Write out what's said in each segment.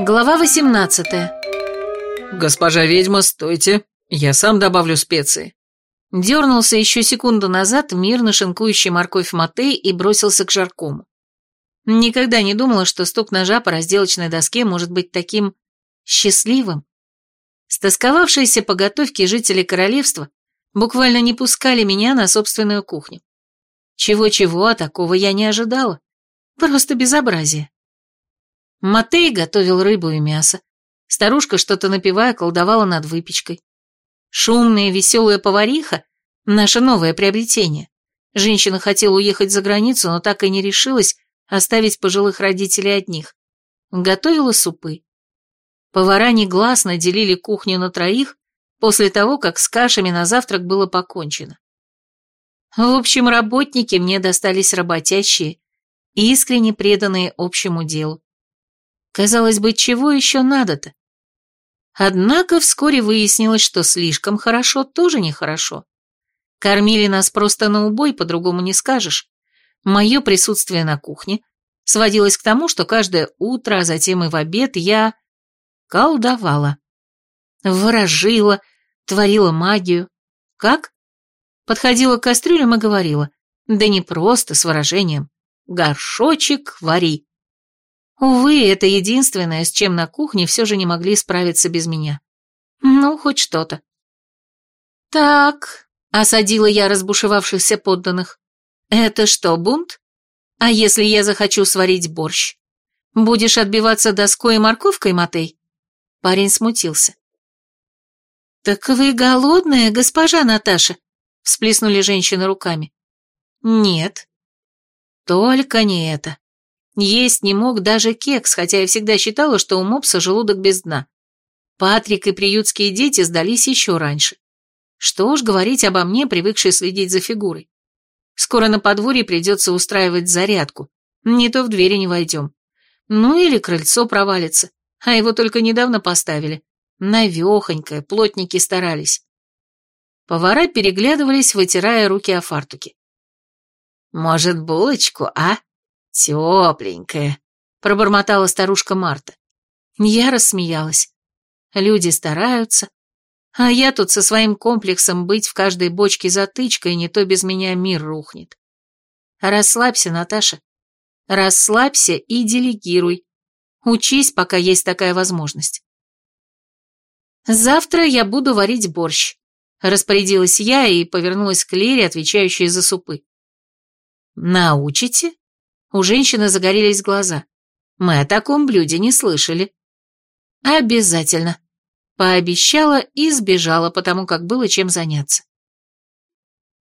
Глава 18 «Госпожа ведьма, стойте, я сам добавлю специи». Дернулся еще секунду назад мирно шинкующий морковь Матей и бросился к жаркому. Никогда не думала, что стук ножа по разделочной доске может быть таким счастливым. Стосковавшиеся по готовке жители королевства буквально не пускали меня на собственную кухню. Чего-чего, а такого я не ожидала. Просто безобразие. Матей готовил рыбу и мясо. Старушка, что-то напивая, колдовала над выпечкой. Шумная, веселая повариха – наше новое приобретение. Женщина хотела уехать за границу, но так и не решилась оставить пожилых родителей одних. Готовила супы. Повара негласно делили кухню на троих после того, как с кашами на завтрак было покончено. В общем, работники мне достались работящие, искренне преданные общему делу. Казалось бы, чего еще надо-то? Однако вскоре выяснилось, что слишком хорошо тоже нехорошо. Кормили нас просто на убой, по-другому не скажешь. Мое присутствие на кухне сводилось к тому, что каждое утро, а затем и в обед я колдовала. Ворожила, творила магию. Как? Подходила к кастрюлям и говорила, да не просто с выражением, горшочек вари. Увы, это единственное, с чем на кухне все же не могли справиться без меня. Ну, хоть что-то. «Так», — осадила я разбушевавшихся подданных, — «это что, бунт? А если я захочу сварить борщ? Будешь отбиваться доской и морковкой, Матей?» Парень смутился. «Так вы голодная, госпожа Наташа?» — всплеснули женщины руками. «Нет». «Только не это. Есть не мог даже кекс, хотя я всегда считала, что у мопса желудок без дна. Патрик и приютские дети сдались еще раньше. Что уж говорить обо мне, привыкшей следить за фигурой. Скоро на подворье придется устраивать зарядку. Не то в двери не войдем. Ну или крыльцо провалится. А его только недавно поставили. Навехонькое, плотники старались. Повара переглядывались, вытирая руки о фартуки. «Может, булочку, а?» «Тепленькая», — пробормотала старушка Марта. Я рассмеялась. Люди стараются, а я тут со своим комплексом быть в каждой бочке затычкой, не то без меня мир рухнет. Расслабься, Наташа. Расслабься и делегируй. Учись, пока есть такая возможность. Завтра я буду варить борщ. Распорядилась я и повернулась к Лере, отвечающей за супы. Научите? У женщины загорелись глаза. Мы о таком блюде не слышали. Обязательно. Пообещала и сбежала, потому как было чем заняться.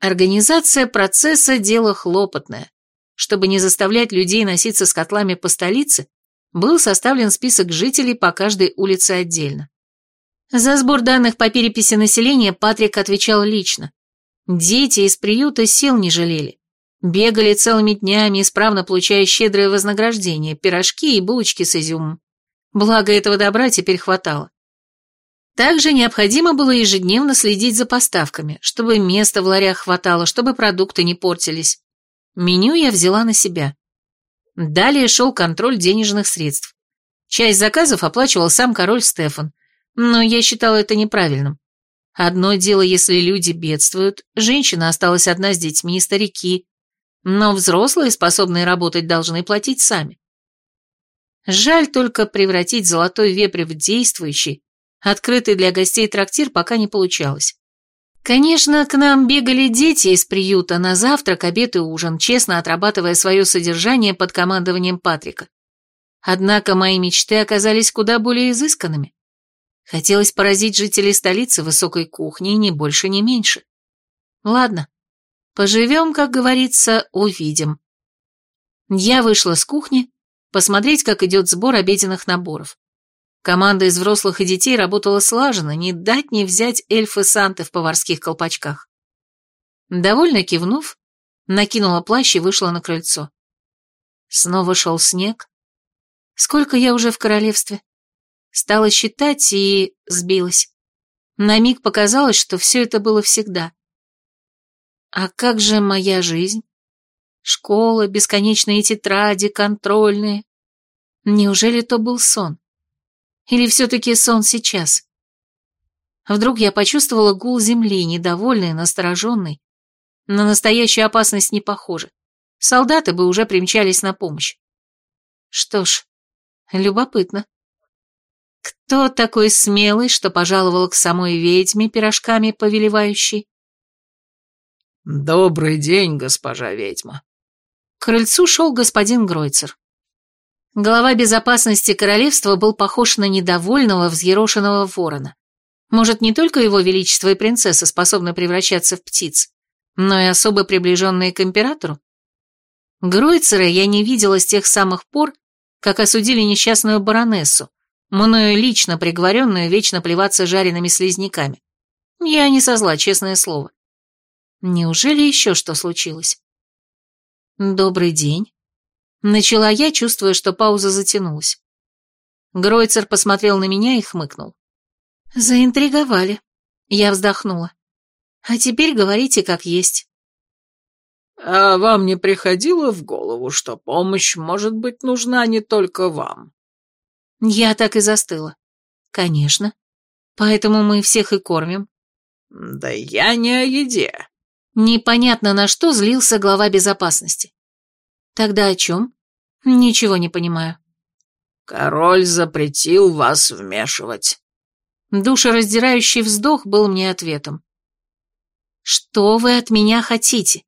Организация процесса – дело хлопотное. Чтобы не заставлять людей носиться с котлами по столице, был составлен список жителей по каждой улице отдельно. За сбор данных по переписи населения Патрик отвечал лично. Дети из приюта сил не жалели. Бегали целыми днями, исправно получая щедрое вознаграждение, пирожки и булочки с изюмом. Благо этого добра теперь хватало. Также необходимо было ежедневно следить за поставками, чтобы места в ларях хватало, чтобы продукты не портились. Меню я взяла на себя. Далее шел контроль денежных средств. Часть заказов оплачивал сам король Стефан, но я считала это неправильным. Одно дело, если люди бедствуют, женщина осталась одна с детьми, старики, но взрослые, способные работать, должны платить сами. Жаль только превратить золотой вепрь в действующий, открытый для гостей трактир пока не получалось. Конечно, к нам бегали дети из приюта на завтрак, обед и ужин, честно отрабатывая свое содержание под командованием Патрика. Однако мои мечты оказались куда более изысканными. Хотелось поразить жителей столицы высокой кухни, ни больше, ни меньше. Ладно, Поживем, как говорится, увидим. Я вышла с кухни посмотреть, как идет сбор обеденных наборов. Команда из взрослых и детей работала слаженно, не дать не взять эльфы Санты в поварских колпачках. Довольно кивнув, накинула плащ и вышла на крыльцо. Снова шел снег. Сколько я уже в королевстве? Стала считать и сбилась. На миг показалось, что все это было всегда. А как же моя жизнь? Школа, бесконечные тетради, контрольные. Неужели то был сон? Или все-таки сон сейчас? Вдруг я почувствовала гул земли, недовольный, настороженный. На настоящую опасность не похоже. Солдаты бы уже примчались на помощь. Что ж, любопытно. Кто такой смелый, что пожаловал к самой ведьме пирожками повелевающей? «Добрый день, госпожа ведьма». К крыльцу шел господин Гройцер. Глава безопасности королевства был похож на недовольного, взъерошенного ворона. Может, не только его величество и принцесса способны превращаться в птиц, но и особо приближенные к императору? Гройцера я не видела с тех самых пор, как осудили несчастную баронессу, мною лично приговоренную вечно плеваться жареными слизняками. Я не со зла, честное слово. Неужели еще что случилось? Добрый день. Начала я, чувствуя, что пауза затянулась. Гройцер посмотрел на меня и хмыкнул. Заинтриговали. Я вздохнула. А теперь говорите как есть. А вам не приходило в голову, что помощь может быть нужна не только вам? Я так и застыла. Конечно. Поэтому мы всех и кормим. Да я не о еде. Непонятно на что злился глава безопасности. Тогда о чем? Ничего не понимаю. Король запретил вас вмешивать. Душераздирающий вздох был мне ответом. Что вы от меня хотите?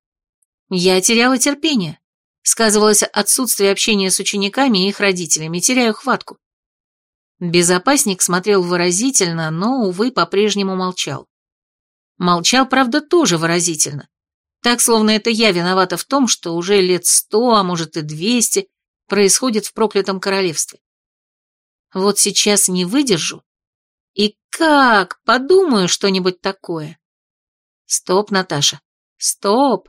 Я теряла терпение. Сказывалось отсутствие общения с учениками и их родителями, теряю хватку. Безопасник смотрел выразительно, но, увы, по-прежнему молчал. Молчал, правда, тоже выразительно. Так, словно это я виновата в том, что уже лет сто, а может и двести, происходит в проклятом королевстве. Вот сейчас не выдержу. И как? Подумаю что-нибудь такое. Стоп, Наташа. Стоп.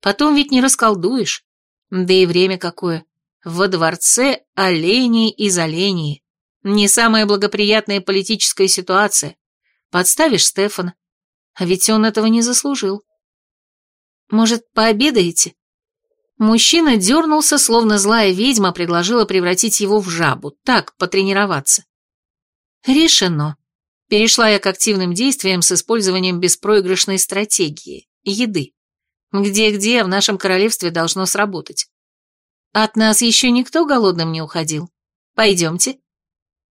Потом ведь не расколдуешь. Да и время какое. Во дворце оленей из оленей. Не самая благоприятная политическая ситуация. Подставишь Стефана, а ведь он этого не заслужил. Может, пообедаете? Мужчина дернулся, словно злая ведьма предложила превратить его в жабу, так, потренироваться. Решено. Перешла я к активным действиям с использованием беспроигрышной стратегии – еды. Где-где в нашем королевстве должно сработать. От нас еще никто голодным не уходил. Пойдемте.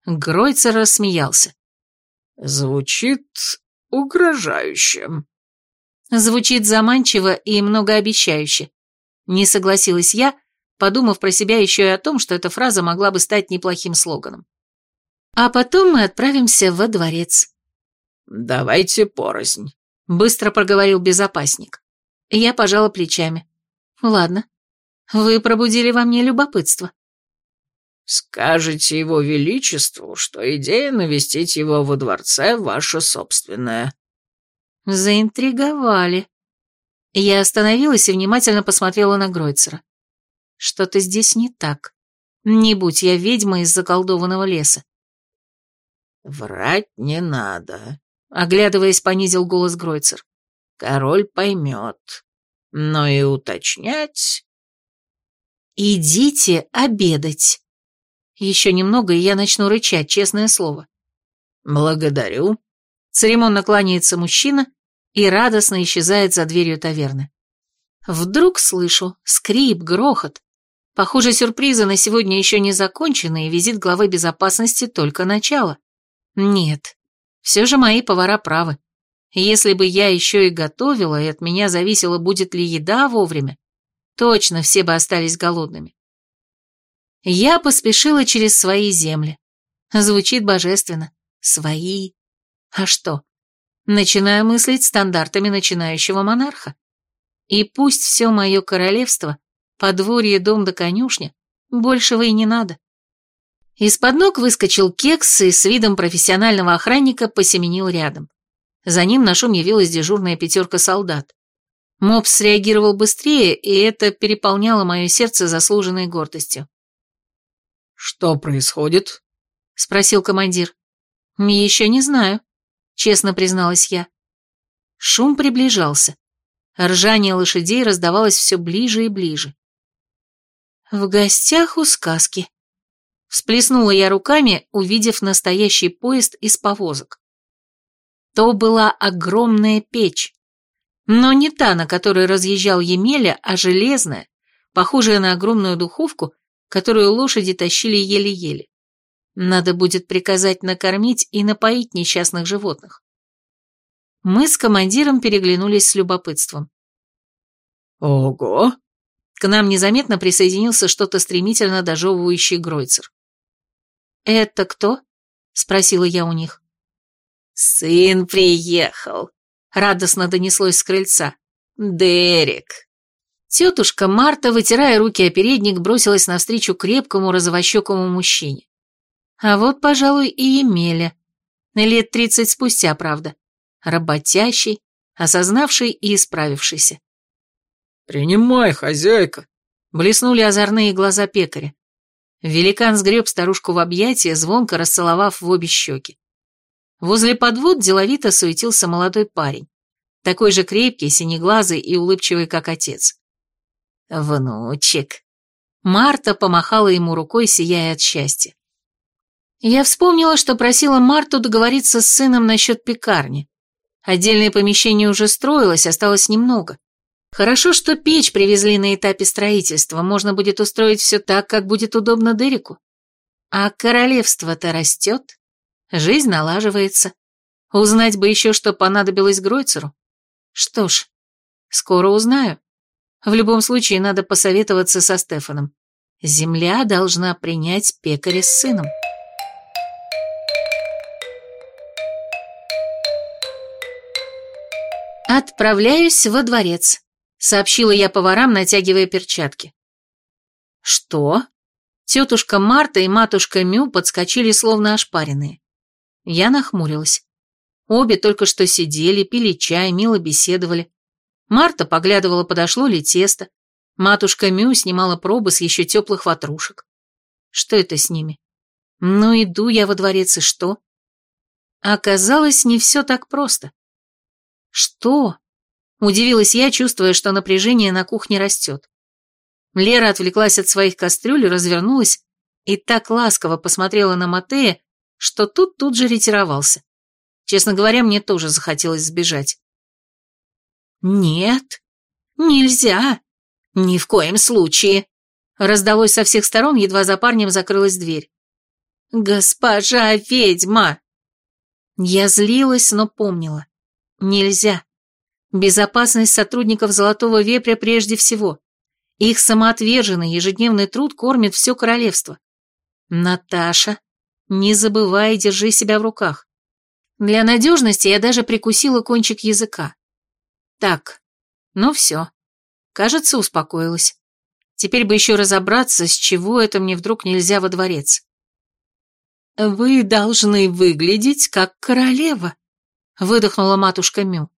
Гройцер рассмеялся. Звучит угрожающе. Звучит заманчиво и многообещающе. Не согласилась я, подумав про себя еще и о том, что эта фраза могла бы стать неплохим слоганом. А потом мы отправимся во дворец. «Давайте порознь», — быстро проговорил безопасник. Я пожала плечами. «Ладно. Вы пробудили во мне любопытство». Скажите его величеству, что идея навестить его во дворце ваша собственная». Заинтриговали. Я остановилась и внимательно посмотрела на Гройцера. Что-то здесь не так. Не будь я ведьма из заколдованного леса. «Врать не надо», — оглядываясь, понизил голос Гройцер. «Король поймет. Но и уточнять...» «Идите обедать», еще немного, и я начну рычать, честное слово. Благодарю. Церемонно кланяется мужчина и радостно исчезает за дверью таверны. Вдруг слышу скрип, грохот. Похоже, сюрпризы на сегодня еще не закончены, и визит главы безопасности только начало. Нет, все же мои повара правы. Если бы я еще и готовила, и от меня зависело, будет ли еда вовремя, точно все бы остались голодными. Я поспешила через свои земли. Звучит божественно. Свои. А что? Начинаю мыслить стандартами начинающего монарха. И пусть все мое королевство, подворье, дом да конюшня, большего и не надо. Из-под ног выскочил кекс и с видом профессионального охранника посеменил рядом. За ним на шум явилась дежурная пятерка солдат. Мопс среагировал быстрее, и это переполняло мое сердце заслуженной гордостью. «Что происходит?» — спросил командир. «Еще не знаю», — честно призналась я. Шум приближался. Ржание лошадей раздавалось все ближе и ближе. «В гостях у сказки», Всплеснула я руками, увидев настоящий поезд из повозок. То была огромная печь. Но не та, на которой разъезжал Емеля, а железная, похожая на огромную духовку, которую лошади тащили еле-еле. Надо будет приказать накормить и напоить несчастных животных. Мы с командиром переглянулись с любопытством. «Ого!» К нам незаметно присоединился что-то стремительно дожевывающий Гройцер. «Это кто?» — спросила я у них. «Сын приехал», — радостно донеслось с крыльца. «Дерек». Тетушка Марта, вытирая руки о передник, бросилась навстречу крепкому розовощекому мужчине. А вот, пожалуй, и Емеля. Лет тридцать спустя, правда. Работящий, осознавший и исправившийся. «Принимай, хозяйка!» Блеснули озорные глаза пекаря. Великан сгреб старушку в объятия, звонко расцеловав в обе щеки. Возле подвод деловито суетился молодой парень, такой же крепкий, синеглазый и улыбчивый, как отец. «Внучек!» Марта помахала ему рукой, сияя от счастья. Я вспомнила, что просила Марту договориться с сыном насчет пекарни. Отдельное помещение уже строилось, осталось немного. Хорошо, что печь привезли на этапе строительства, можно будет устроить все так, как будет удобно Дереку. А королевство-то растет, жизнь налаживается. Узнать бы еще, что понадобилось Гройцеру. Что ж, скоро узнаю. В любом случае, надо посоветоваться со Стефаном. Земля должна принять пекаря с сыном. Отправляюсь во дворец сообщила я поварам, натягивая перчатки. Что? Тетушка Марта и матушка Мю подскочили словно ошпаренные. Я нахмурилась. Обе только что сидели, пили чай, мило беседовали. Марта поглядывала, подошло ли тесто. Матушка Мю снимала пробы с еще теплых ватрушек. Что это с ними? Ну, иду я во дворец, и что? Оказалось, не все так просто. Что? Удивилась я, чувствуя, что напряжение на кухне растет. Лера отвлеклась от своих кастрюль, развернулась и так ласково посмотрела на Матея, что тут тут же ретировался. Честно говоря, мне тоже захотелось сбежать. «Нет, нельзя, ни в коем случае», раздалось со всех сторон, едва за парнем закрылась дверь. «Госпожа ведьма!» Я злилась, но помнила. Нельзя. Безопасность сотрудников Золотого Вепря прежде всего. Их самоотверженный ежедневный труд кормит все королевство. Наташа, не забывай, держи себя в руках. Для надежности я даже прикусила кончик языка. Так, ну все. Кажется, успокоилась. Теперь бы еще разобраться, с чего это мне вдруг нельзя во дворец. «Вы должны выглядеть как королева», — выдохнула матушка Мю.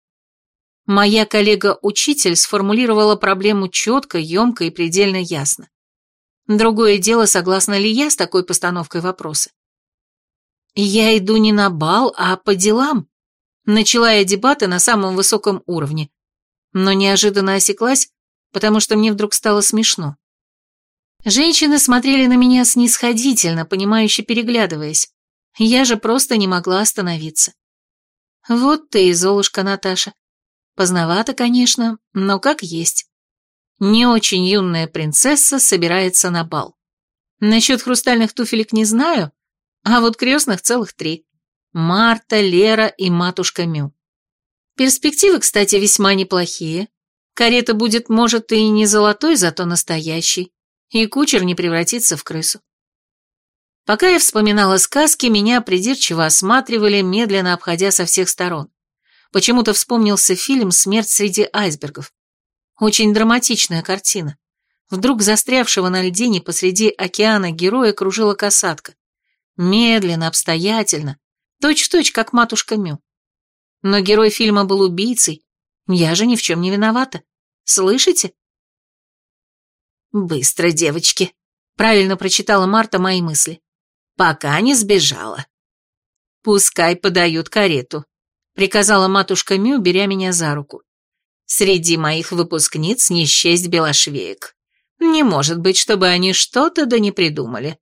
Моя коллега-учитель сформулировала проблему четко, емко и предельно ясно. Другое дело, согласна ли я с такой постановкой вопроса. Я иду не на бал, а по делам. Начала я дебаты на самом высоком уровне, но неожиданно осеклась, потому что мне вдруг стало смешно. Женщины смотрели на меня снисходительно, понимающе переглядываясь. Я же просто не могла остановиться. Вот ты и золушка, Наташа. Поздновато, конечно, но как есть. Не очень юная принцесса собирается на бал. Насчет хрустальных туфелек не знаю, а вот крестных целых три. Марта, Лера и матушка Мю. Перспективы, кстати, весьма неплохие. Карета будет, может, и не золотой, зато настоящий, и кучер не превратится в крысу. Пока я вспоминала сказки, меня придирчиво осматривали, медленно обходя со всех сторон. Почему-то вспомнился фильм «Смерть среди айсбергов». Очень драматичная картина. Вдруг застрявшего на льдине посреди океана героя кружила касатка. Медленно, обстоятельно, точь-в-точь, -точь, как матушка Мю. Но герой фильма был убийцей. Я же ни в чем не виновата. Слышите? «Быстро, девочки», — правильно прочитала Марта мои мысли. «Пока не сбежала». «Пускай подают карету», приказала матушка Мю, беря меня за руку. Среди моих выпускниц не счесть белошвеек. Не может быть, чтобы они что-то да не придумали.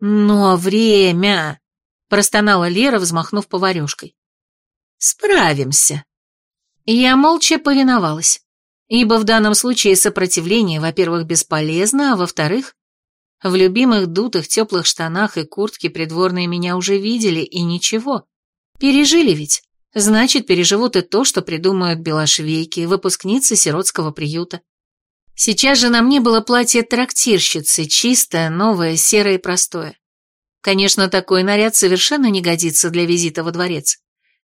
«Но время!» — простонала Лера, взмахнув поварешкой. «Справимся». Я молча повиновалась, ибо в данном случае сопротивление, во-первых, бесполезно, а во-вторых, в любимых дутых теплых штанах и куртке придворные меня уже видели, и ничего. Пережили ведь. Значит, переживут и то, что придумают белошвейки, выпускницы сиротского приюта. Сейчас же на мне было платье трактирщицы, чистое, новое, серое и простое. Конечно, такой наряд совершенно не годится для визита во дворец.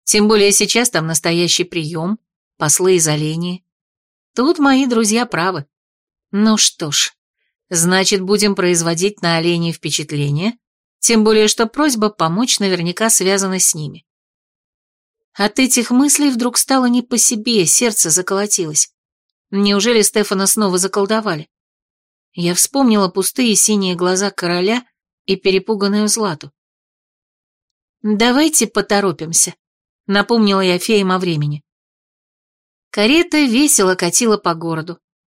Тем более сейчас там настоящий прием, послы из оленей. Тут мои друзья правы. Ну что ж, значит, будем производить на оленей впечатление, тем более, что просьба помочь наверняка связана с ними. От этих мыслей вдруг стало не по себе, сердце заколотилось. Неужели Стефана снова заколдовали? Я вспомнила пустые синие глаза короля и перепуганную Злату. «Давайте поторопимся», — напомнила я феям о времени. Карета весело катила по городу.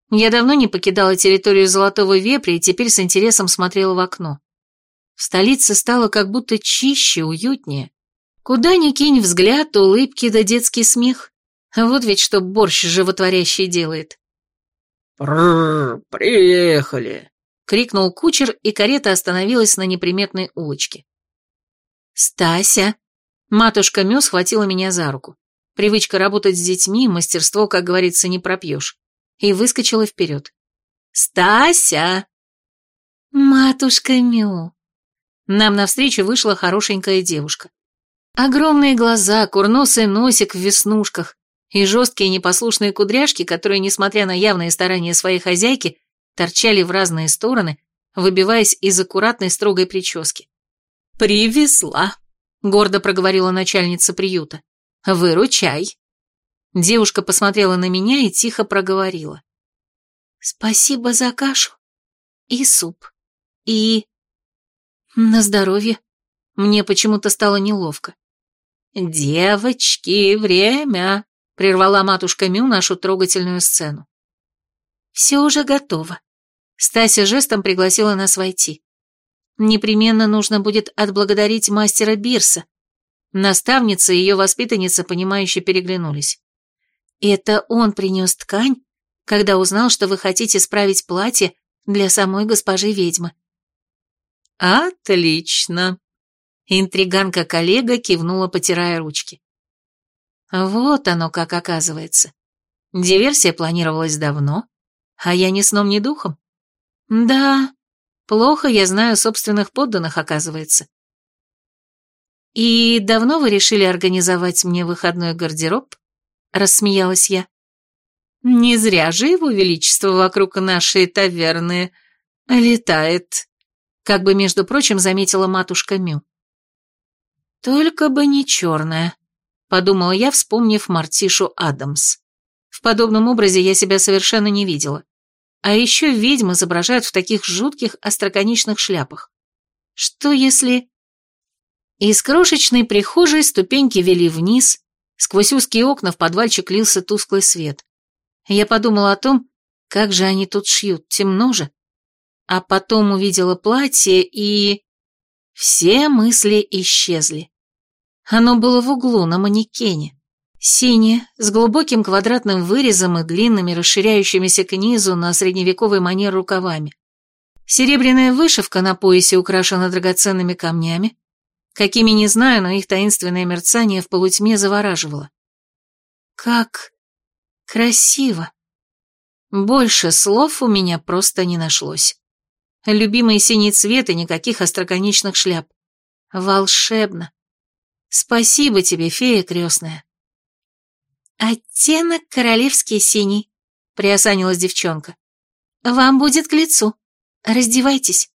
Я давно не покидала территорию Золотого Вепря и теперь с интересом смотрела в окно. В столице стало как будто чище, уютнее. Куда ни кинь взгляд, улыбки да детский смех. Вот ведь что борщ животворящий делает. «Прррр, приехали!» — крикнул кучер, и карета остановилась на неприметной улочке. «Стася!» Матушка Мё схватила меня за руку. Привычка работать с детьми, мастерство, как говорится, не пропьешь. И выскочила вперед. «Стася!» «Матушка Мю!» Нам навстречу вышла хорошенькая девушка. Огромные глаза, курносый носик в веснушках и жесткие непослушные кудряшки, которые, несмотря на явные старания своей хозяйки, торчали в разные стороны, выбиваясь из аккуратной строгой прически. «Привезла», — гордо проговорила начальница приюта. «Выручай». Девушка посмотрела на меня и тихо проговорила. «Спасибо за кашу и суп, и...» «На здоровье». Мне почему-то стало неловко. «Девочки, время!» — прервала матушка Мю нашу трогательную сцену. «Все уже готово». Стася жестом пригласила нас войти. Непременно нужно будет отблагодарить мастера Бирса. Наставница и ее воспитанница, понимающе переглянулись. Это он принес ткань, когда узнал, что вы хотите справить платье для самой госпожи ведьмы. «Отлично!» Интриганка-коллега кивнула, потирая ручки. Вот оно как оказывается. Диверсия планировалась давно, а я ни сном, ни духом. Да, плохо я знаю собственных подданных, оказывается. И давно вы решили организовать мне выходной гардероб? Рассмеялась я. Не зря же его величество вокруг нашей таверны летает, как бы, между прочим, заметила матушка Мю. «Только бы не черная», — подумала я, вспомнив Мартишу Адамс. В подобном образе я себя совершенно не видела. А еще ведьм изображают в таких жутких остроконечных шляпах. Что если... Из крошечной прихожей ступеньки вели вниз, сквозь узкие окна в подвальчик лился тусклый свет. Я подумала о том, как же они тут шьют, темно же. А потом увидела платье и... Все мысли исчезли. Оно было в углу, на манекене. Синее, с глубоким квадратным вырезом и длинными, расширяющимися к низу на средневековый манер рукавами. Серебряная вышивка на поясе украшена драгоценными камнями. Какими не знаю, но их таинственное мерцание в полутьме завораживало. Как красиво. Больше слов у меня просто не нашлось. Любимый синий цвет и никаких остроконечных шляп. Волшебно. Спасибо тебе, фея крестная. Оттенок королевский синий, приосанилась девчонка. Вам будет к лицу. Раздевайтесь.